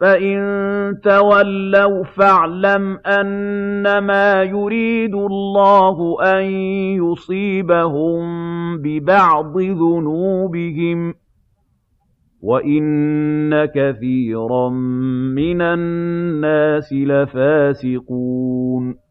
فَإِن تَوَلَّوْا فَاعْلَمْ أَنَّمَا يُرِيدُ اللَّهُ أَن يُصِيبَهُم بِبَعْضِ ذُنُوبِهِمْ ۗ. وَإِنَّ كَثِيرًا مِّنَ النَّاسِ لَفَاسِقُونَ.